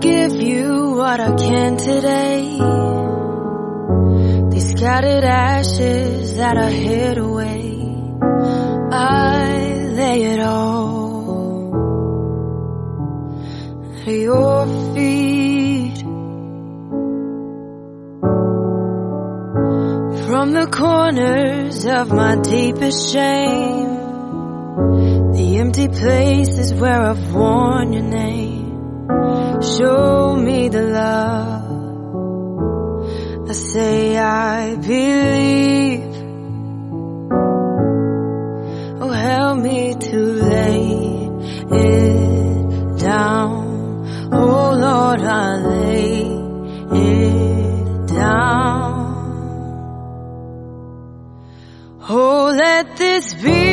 give you what I can today. These scattered ashes that I hid away, I lay it all at your feet. From the corners of my deepest shame, the empty places where I've worn your name. Show me the love. I say I believe. Oh, help me to lay it down. Oh Lord, I lay it down. Oh, let this be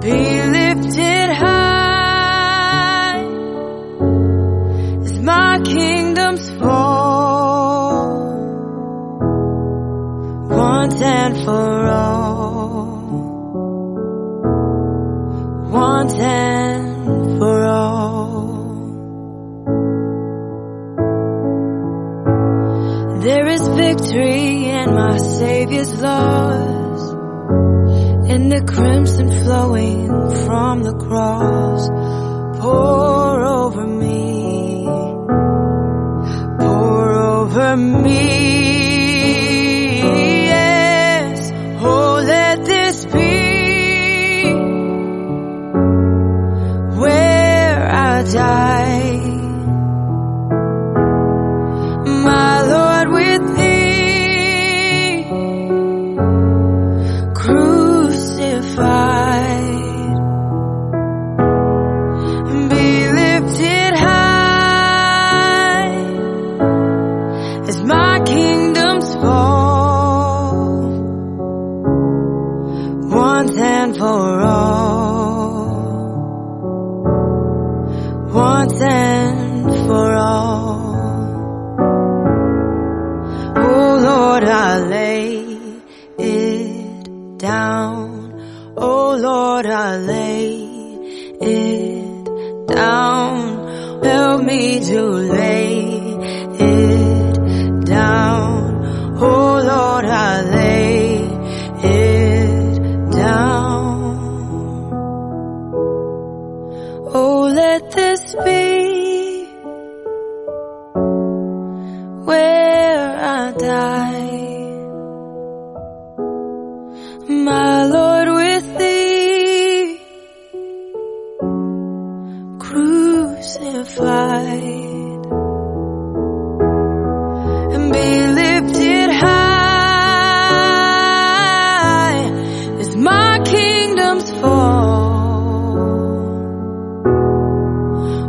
be lifted high as my kingdom's fall. Once and for all, once and for all. There is victory in my Savior's laws, in the crimson flowing from the cross. Pour crucified, be lifted high as my kingdom's fall once and for all, once and for all. Oh Lord, I lay Lord, I lay it down. Help me to lay it down. Oh Lord, I lay it down. Oh, let this be where I die. Crucified and be lifted high as my kingdom's fall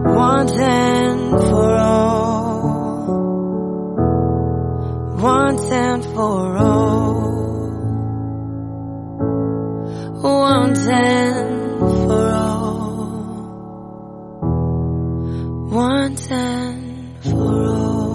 once and for all, once and for all, once and for all.